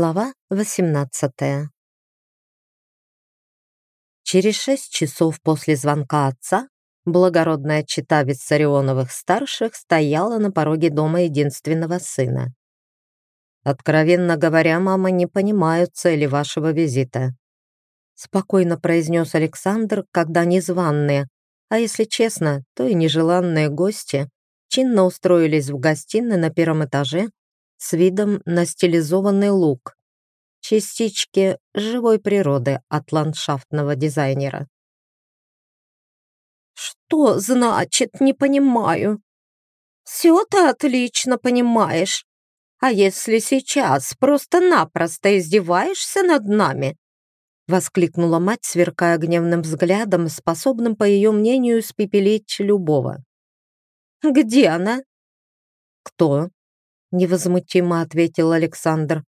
Глава 18 Через шесть часов после звонка отца благородная чита Виссарионовых-старших стояла на пороге дома единственного сына. «Откровенно говоря, мама, не понимаю цели вашего визита», спокойно произнес Александр, когда незваные, а если честно, то и нежеланные гости чинно устроились в гостиной на первом этаже с видом на стилизованный луг, частички живой природы от ландшафтного дизайнера. «Что значит «не понимаю»?» «Все ты отлично понимаешь. А если сейчас просто-напросто издеваешься над нами?» Воскликнула мать, сверкая гневным взглядом, способным, по ее мнению, испепелить любого. «Где она?» «Кто?» Невозмутимо ответил Александр.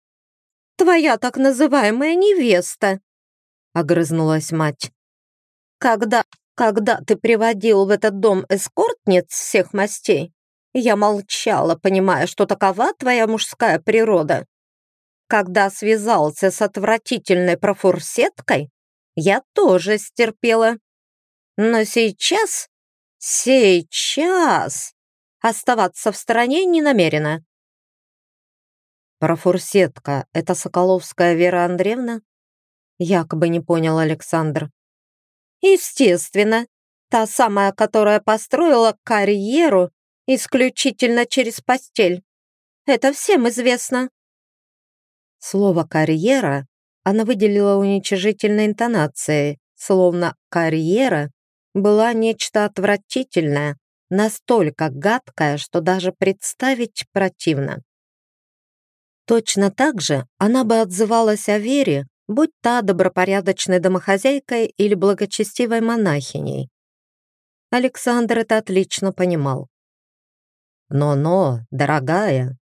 «Твоя так называемая невеста!» огрызнулась мать. «Когда, когда ты приводил в этот дом эскортниц всех мастей, я молчала, понимая, что такова твоя мужская природа. Когда связался с отвратительной профурсеткой, я тоже стерпела. Но сейчас, сейчас оставаться в стороне не намерена. «Профурсетка — это Соколовская Вера Андреевна?» Якобы не понял Александр. «Естественно. Та самая, которая построила карьеру исключительно через постель. Это всем известно». Слово «карьера» она выделила уничижительной интонацией, словно «карьера» была нечто отвратительное, настолько гадкое, что даже представить противно. Точно так же она бы отзывалась о Вере, будь та добропорядочной домохозяйкой или благочестивой монахиней. Александр это отлично понимал. «Но-но, дорогая!»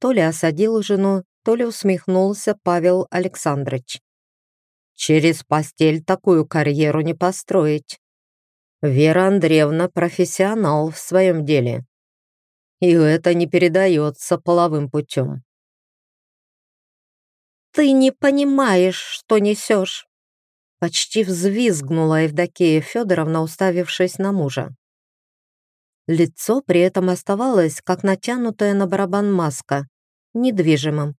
То ли осадил жену, то ли усмехнулся Павел Александрович. «Через постель такую карьеру не построить. Вера Андреевна профессионал в своем деле. И это не передается половым путем. «Ты не понимаешь, что несешь!» Почти взвизгнула Евдокия Федоровна, уставившись на мужа. Лицо при этом оставалось, как натянутая на барабан маска, недвижимым.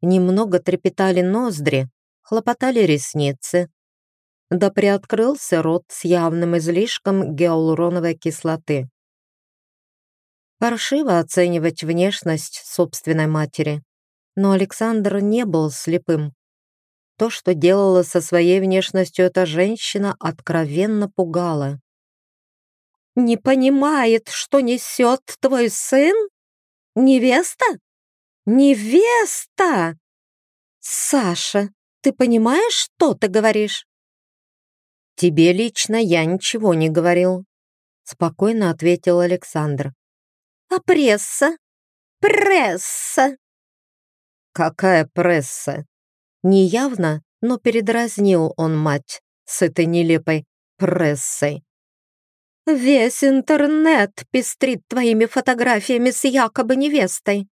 Немного трепетали ноздри, хлопотали ресницы. Да приоткрылся рот с явным излишком гиалуроновой кислоты. Паршиво оценивать внешность собственной матери. Но Александр не был слепым. То, что делала со своей внешностью эта женщина, откровенно пугало. «Не понимает, что несет твой сын? Невеста? Невеста! Саша, ты понимаешь, что ты говоришь?» «Тебе лично я ничего не говорил», — спокойно ответил Александр. «А пресса? Пресса!» Какая пресса? Неявно, но передразнил он мать с этой нелепой прессой. «Весь интернет пестрит твоими фотографиями с якобы невестой».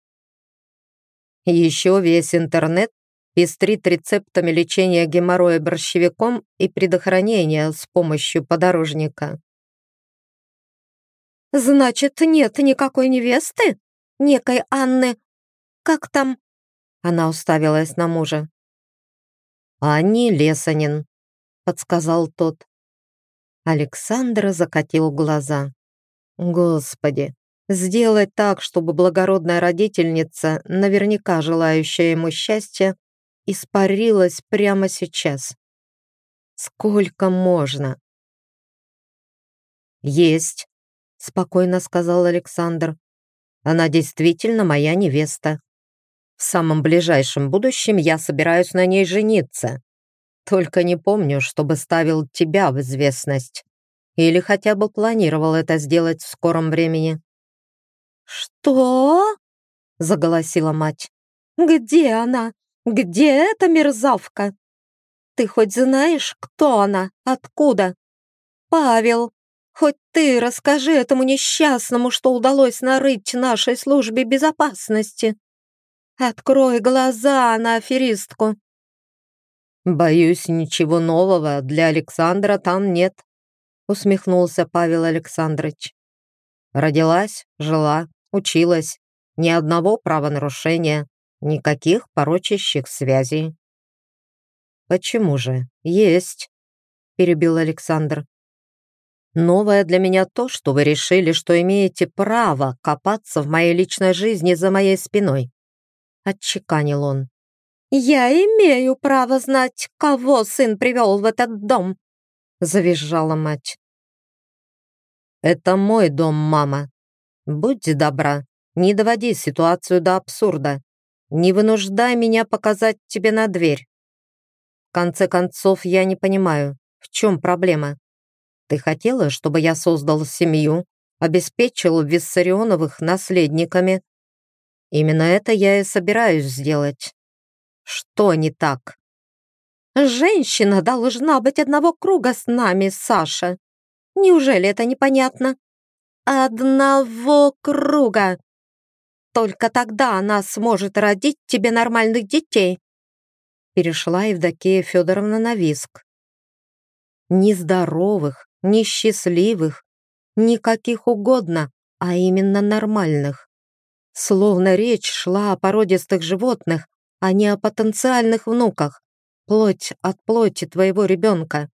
Еще весь интернет пестрит рецептами лечения геморроя борщевиком и предохранения с помощью подорожника. «Значит, нет никакой невесты? Некой Анны... Как там? Она уставилась на мужа. «Анни Лесанин», — подсказал тот. Александра закатил глаза. «Господи, сделать так, чтобы благородная родительница, наверняка желающая ему счастья, испарилась прямо сейчас. Сколько можно?» «Есть», — спокойно сказал Александр. «Она действительно моя невеста. В самом ближайшем будущем я собираюсь на ней жениться. Только не помню, чтобы ставил тебя в известность. Или хотя бы планировал это сделать в скором времени». «Что?» — заголосила мать. «Где она? Где эта мерзавка? Ты хоть знаешь, кто она? Откуда? Павел, хоть ты расскажи этому несчастному, что удалось нарыть нашей службе безопасности». Открой глаза на аферистку!» «Боюсь, ничего нового для Александра там нет», усмехнулся Павел Александрович. «Родилась, жила, училась. Ни одного правонарушения, никаких порочащих связей». «Почему же? Есть», перебил Александр. Новое для меня то, что вы решили, что имеете право копаться в моей личной жизни за моей спиной. Отчеканил он. «Я имею право знать, кого сын привел в этот дом», завизжала мать. «Это мой дом, мама. Будьте добра, не доводи ситуацию до абсурда. Не вынуждай меня показать тебе на дверь. В конце концов, я не понимаю, в чем проблема? Ты хотела, чтобы я создал семью, обеспечил Виссарионовых наследниками? Именно это я и собираюсь сделать. Что не так? Женщина должна быть одного круга с нами, Саша. Неужели это непонятно? Одного круга. Только тогда она сможет родить тебе нормальных детей. Перешла Евдокия Федоровна на виск ни здоровых, ни счастливых, никаких угодно, а именно нормальных. Словно речь шла о породистых животных, а не о потенциальных внуках, плоть от плоти твоего ребенка.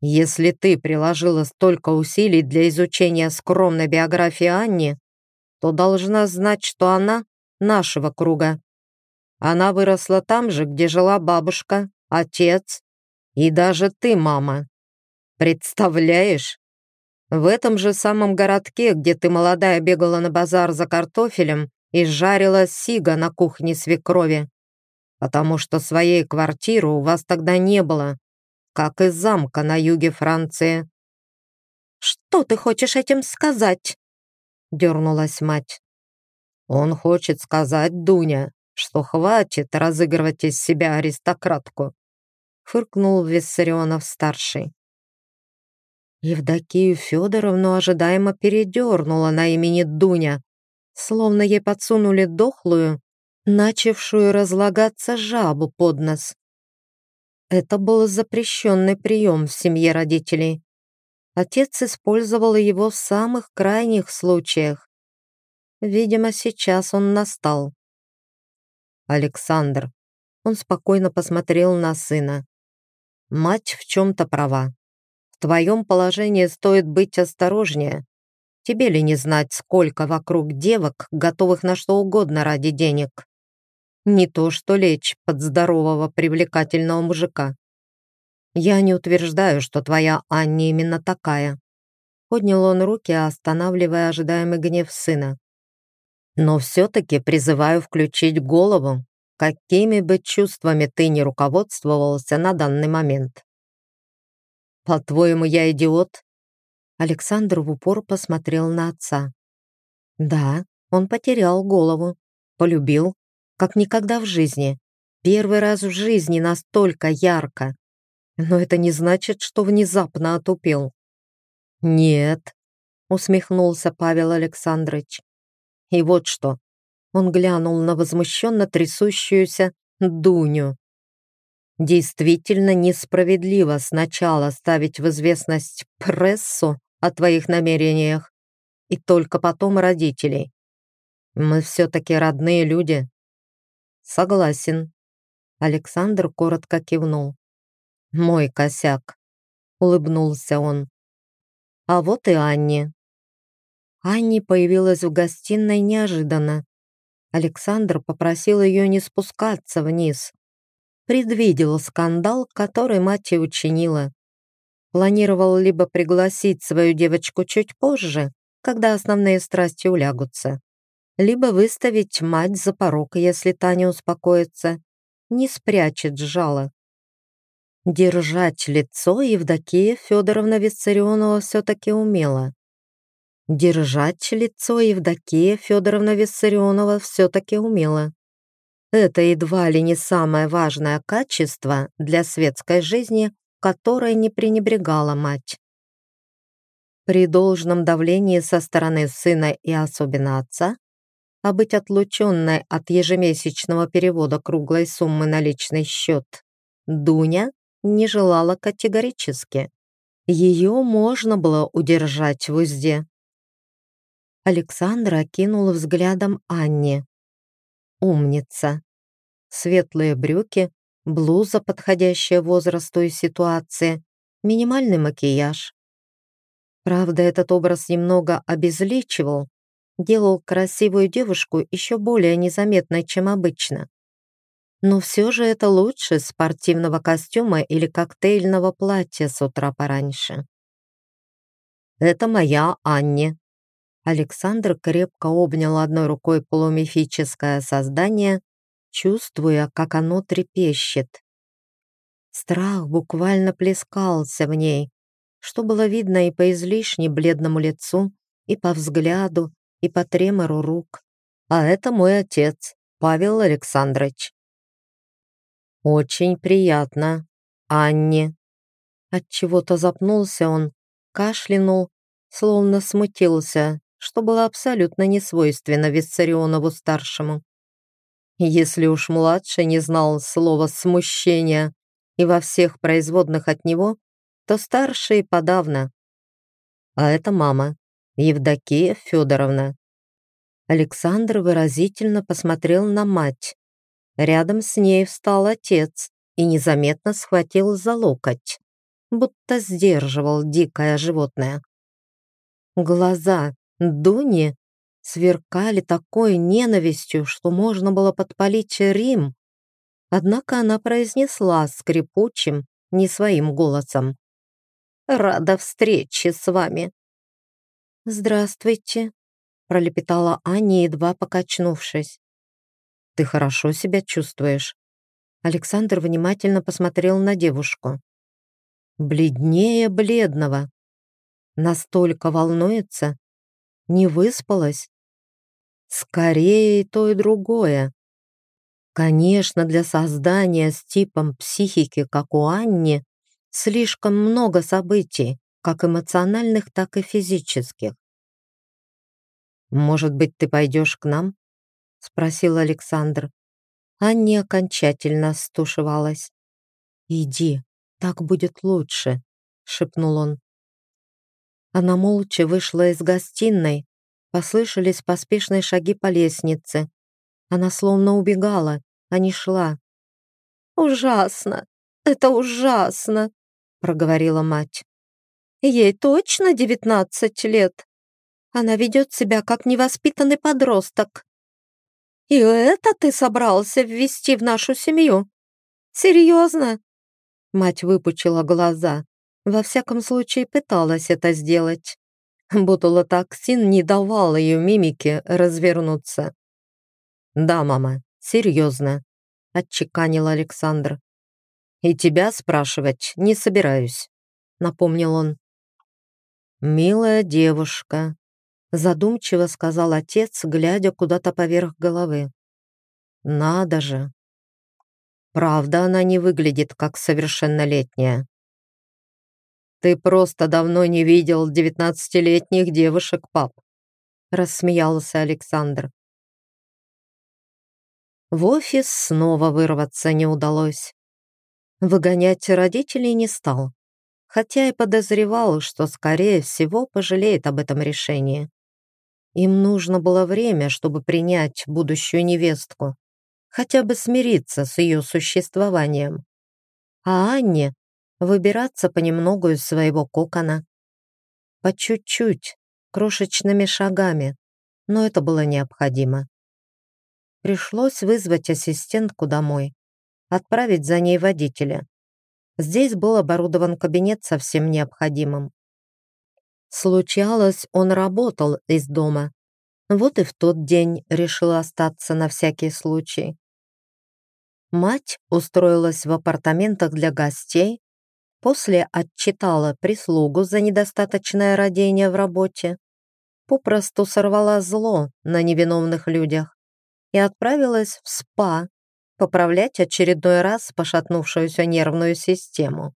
Если ты приложила столько усилий для изучения скромной биографии Анни, то должна знать, что она нашего круга. Она выросла там же, где жила бабушка, отец и даже ты, мама. Представляешь? В этом же самом городке, где ты молодая бегала на базар за картофелем и жарила сига на кухне свекрови. Потому что своей квартиры у вас тогда не было, как и замка на юге Франции. «Что ты хочешь этим сказать?» дернулась мать. «Он хочет сказать, Дуня, что хватит разыгрывать из себя аристократку фыркнул Виссарионов-старший. Евдокию Федоровну ожидаемо передернула на имени Дуня, словно ей подсунули дохлую, начавшую разлагаться жабу под нос. Это был запрещенный прием в семье родителей. Отец использовал его в самых крайних случаях. Видимо, сейчас он настал. Александр. Он спокойно посмотрел на сына. Мать в чем-то права. Твоем положении стоит быть осторожнее. Тебе ли не знать, сколько вокруг девок, готовых на что угодно ради денег? Не то что лечь под здорового привлекательного мужика. Я не утверждаю, что твоя Анни именно такая. Поднял он руки, останавливая ожидаемый гнев сына. Но все-таки призываю включить голову какими бы чувствами ты ни руководствовался на данный момент. «По-твоему, я идиот?» Александр в упор посмотрел на отца. «Да, он потерял голову, полюбил, как никогда в жизни. Первый раз в жизни настолько ярко. Но это не значит, что внезапно отупел». «Нет», — усмехнулся Павел Александрович. «И вот что, он глянул на возмущенно трясущуюся Дуню. «Действительно несправедливо сначала ставить в известность прессу о твоих намерениях и только потом родителей. Мы все-таки родные люди». «Согласен». Александр коротко кивнул. «Мой косяк», — улыбнулся он. «А вот и Анни». Анни появилась в гостиной неожиданно. Александр попросил ее не спускаться вниз. Предвидел скандал, который мать и учинила. Планировал либо пригласить свою девочку чуть позже, когда основные страсти улягутся, либо выставить мать за порог, если та не успокоится, не спрячет жало. Держать лицо Евдокия Федоровна Виссарионова все-таки умела. Держать лицо Евдокия Федоровна Виссарионова все-таки умела. Это едва ли не самое важное качество для светской жизни, которой не пренебрегала мать. При должном давлении со стороны сына и особенно отца, а быть отлученной от ежемесячного перевода круглой суммы на личный счет Дуня не желала категорически. Ее можно было удержать в узде. Александра окинула взглядом Анне. Умница. Светлые брюки, блуза, подходящая возрасту и ситуации, минимальный макияж. Правда, этот образ немного обезличивал, делал красивую девушку еще более незаметной, чем обычно. Но все же это лучше спортивного костюма или коктейльного платья с утра пораньше. «Это моя Анне». Александр крепко обнял одной рукой полумифическое создание, чувствуя, как оно трепещет. Страх буквально плескался в ней, что было видно и по излишне бледному лицу, и по взгляду, и по тремору рук. А это мой отец, Павел Александрович. Очень приятно, Анне. От чего-то запнулся он, кашлянул, словно смутился, что было абсолютно несвойственно Виссарионову-старшему. Если уж младший не знал слова «смущение» и во всех производных от него, то старший подавно. А это мама. Евдокия Федоровна. Александр выразительно посмотрел на мать. Рядом с ней встал отец и незаметно схватил за локоть, будто сдерживал дикое животное. Глаза Дуни сверкали такой ненавистью, что можно было подпалить Рим. Однако она произнесла скрипучим, не своим голосом. «Рада встрече с вами. «Здравствуйте», — пролепетала Аня, едва покачнувшись. «Ты хорошо себя чувствуешь?» Александр внимательно посмотрел на девушку. Бледнее бледного. Настолько волнуется? Не выспалась? Скорее то, и другое. Конечно, для создания с типом психики, как у Анни, слишком много событий как эмоциональных, так и физических. «Может быть, ты пойдешь к нам?» — спросил Александр. Анне окончательно стушевалась. «Иди, так будет лучше», — шепнул он. Она молча вышла из гостиной, послышались поспешные шаги по лестнице. Она словно убегала, а не шла. «Ужасно! Это ужасно!» — проговорила мать. Ей точно девятнадцать лет. Она ведет себя как невоспитанный подросток. И это ты собрался ввести в нашу семью? Серьезно? Мать выпучила глаза. Во всяком случае, пыталась это сделать. Бутулотоксин не давал ее мимике развернуться. «Да, мама, серьезно», — отчеканил Александр. «И тебя спрашивать не собираюсь», — напомнил он. «Милая девушка», — задумчиво сказал отец, глядя куда-то поверх головы. «Надо же! Правда, она не выглядит как совершеннолетняя. Ты просто давно не видел девятнадцатилетних девушек, пап», — рассмеялся Александр. В офис снова вырваться не удалось. Выгонять родителей не стал хотя и подозревал, что, скорее всего, пожалеет об этом решении. Им нужно было время, чтобы принять будущую невестку, хотя бы смириться с ее существованием. А Анне выбираться понемногу из своего кокона. По чуть-чуть, крошечными шагами, но это было необходимо. Пришлось вызвать ассистентку домой, отправить за ней водителя. Здесь был оборудован кабинет со всем необходимым. Случалось, он работал из дома. Вот и в тот день решила остаться на всякий случай. Мать устроилась в апартаментах для гостей, после отчитала прислугу за недостаточное родение в работе, попросту сорвала зло на невиновных людях и отправилась в спа поправлять очередной раз пошатнувшуюся нервную систему.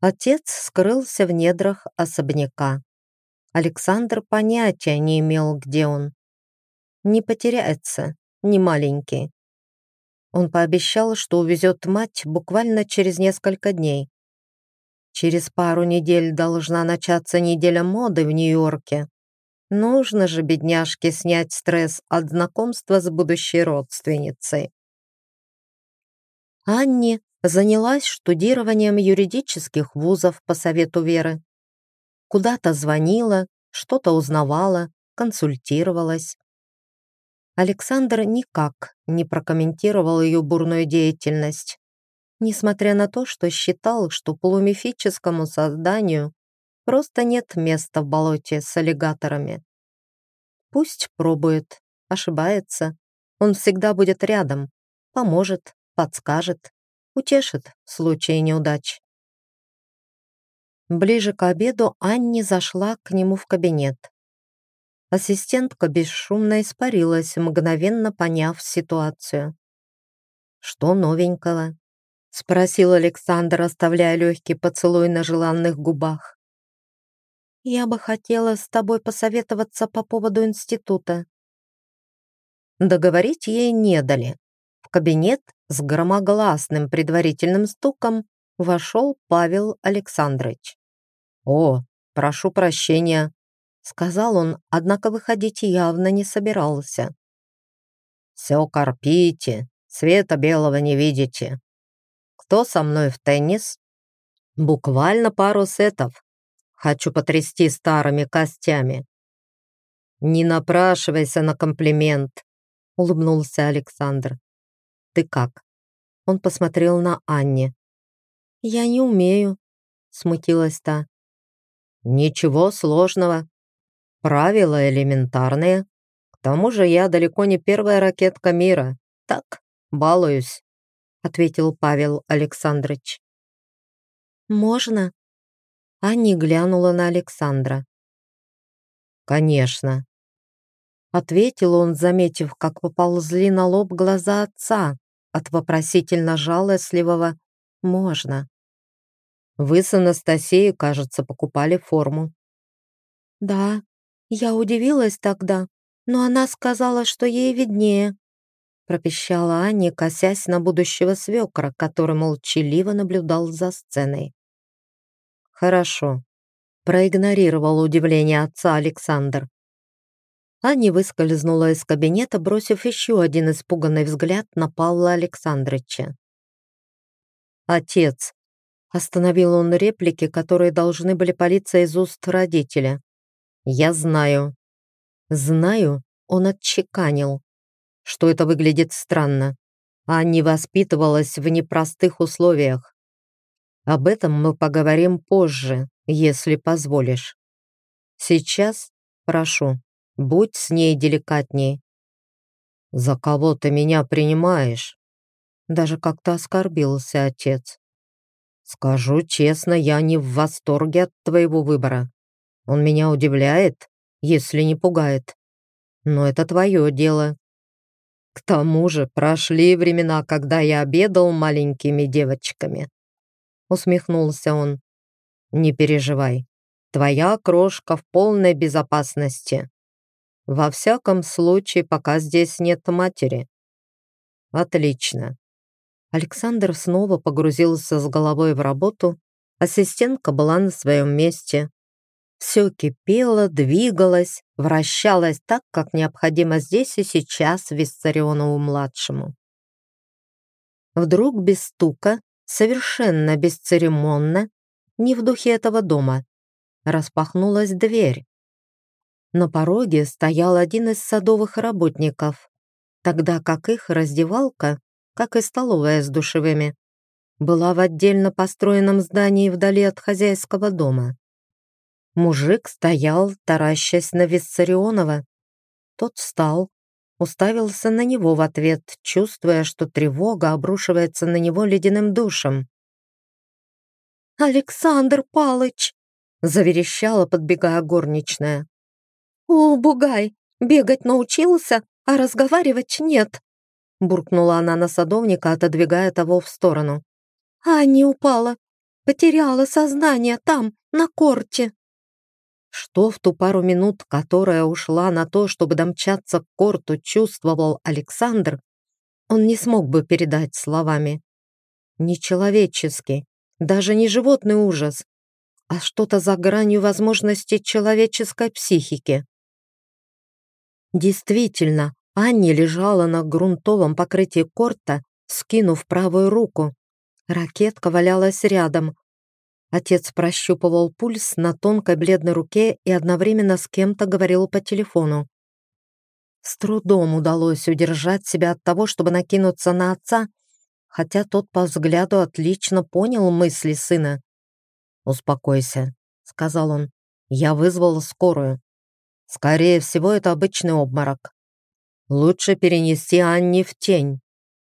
Отец скрылся в недрах особняка. Александр понятия не имел, где он. не потеряется, не маленький. Он пообещал, что увезет мать буквально через несколько дней. Через пару недель должна начаться неделя моды в Нью-Йорке. Нужно же бедняжке снять стресс от знакомства с будущей родственницей. Анни занялась штудированием юридических вузов по совету Веры. Куда-то звонила, что-то узнавала, консультировалась. Александр никак не прокомментировал ее бурную деятельность, несмотря на то, что считал, что полумифическому созданию просто нет места в болоте с аллигаторами. Пусть пробует, ошибается, он всегда будет рядом, поможет, подскажет, утешит в случае неудач. Ближе к обеду Анни зашла к нему в кабинет. Ассистентка бесшумно испарилась, мгновенно поняв ситуацию. «Что новенького?» — спросил Александр, оставляя легкий поцелуй на желанных губах. «Я бы хотела с тобой посоветоваться по поводу института». Договорить ей не дали. В кабинет с громогласным предварительным стуком вошел Павел Александрович. «О, прошу прощения, сказал он, однако выходить явно не собирался. «Все корпите, света белого не видите. Кто со мной в теннис?» «Буквально пару сетов. Хочу потрясти старыми костями». «Не напрашивайся на комплимент», — улыбнулся Александр. «Ты как?» Он посмотрел на Анне. «Я не умею», — смутилась та. «Ничего сложного. Правила элементарные. К тому же я далеко не первая ракетка мира. Так, балуюсь», — ответил Павел Александрович. «Можно?» Анни глянула на Александра. «Конечно», — ответил он, заметив, как поползли на лоб глаза отца от вопросительно-жалостливого «можно». «Вы с Анастасией, кажется, покупали форму». «Да», я удивилась тогда, но она сказала, что ей виднее. Пропищала Аня, косясь на будущего свекра, который молчаливо наблюдал за сценой. «Хорошо», — проигнорировал удивление отца Александр. Аня выскользнула из кабинета, бросив еще один испуганный взгляд на Павла Александровича. «Отец», — остановил он реплики, которые должны были палиться из уст родителя. «Я знаю». «Знаю» он отчеканил, что это выглядит странно. Анни воспитывалась в непростых условиях. Об этом мы поговорим позже, если позволишь. Сейчас, прошу, будь с ней деликатней. «За кого ты меня принимаешь?» Даже как-то оскорбился отец. «Скажу честно, я не в восторге от твоего выбора. Он меня удивляет, если не пугает. Но это твое дело. К тому же прошли времена, когда я обедал маленькими девочками. Усмехнулся он. Не переживай. Твоя крошка в полной безопасности. Во всяком случае, пока здесь нет матери. Отлично. Александр снова погрузился с головой в работу. Ассистентка была на своем месте. Все кипело, двигалось, вращалось так, как необходимо здесь и сейчас Виссарионову-младшему. Вдруг без стука, совершенно бесцеремонно, не в духе этого дома, распахнулась дверь. На пороге стоял один из садовых работников, тогда как их раздевалка, как и столовая с душевыми, была в отдельно построенном здании вдали от хозяйского дома. Мужик стоял, таращась на Виссарионова. Тот встал, уставился на него в ответ, чувствуя, что тревога обрушивается на него ледяным душем. «Александр Палыч!» — заверещала, подбегая горничная. «О, бугай, бегать научился, а разговаривать нет!» буркнула она на садовника, отодвигая того в сторону. «А не упала, потеряла сознание там, на корте!» Что в ту пару минут, которая ушла на то, чтобы домчаться к корту, чувствовал Александр, он не смог бы передать словами. Нечеловеческий, даже не животный ужас, а что-то за гранью возможности человеческой психики. Действительно, Анни лежала на грунтовом покрытии корта, скинув правую руку. Ракетка валялась рядом. Отец прощупывал пульс на тонкой бледной руке и одновременно с кем-то говорил по телефону. С трудом удалось удержать себя от того, чтобы накинуться на отца, хотя тот по взгляду отлично понял мысли сына. «Успокойся», — сказал он. «Я вызвал скорую. Скорее всего, это обычный обморок. Лучше перенести Анни в тень.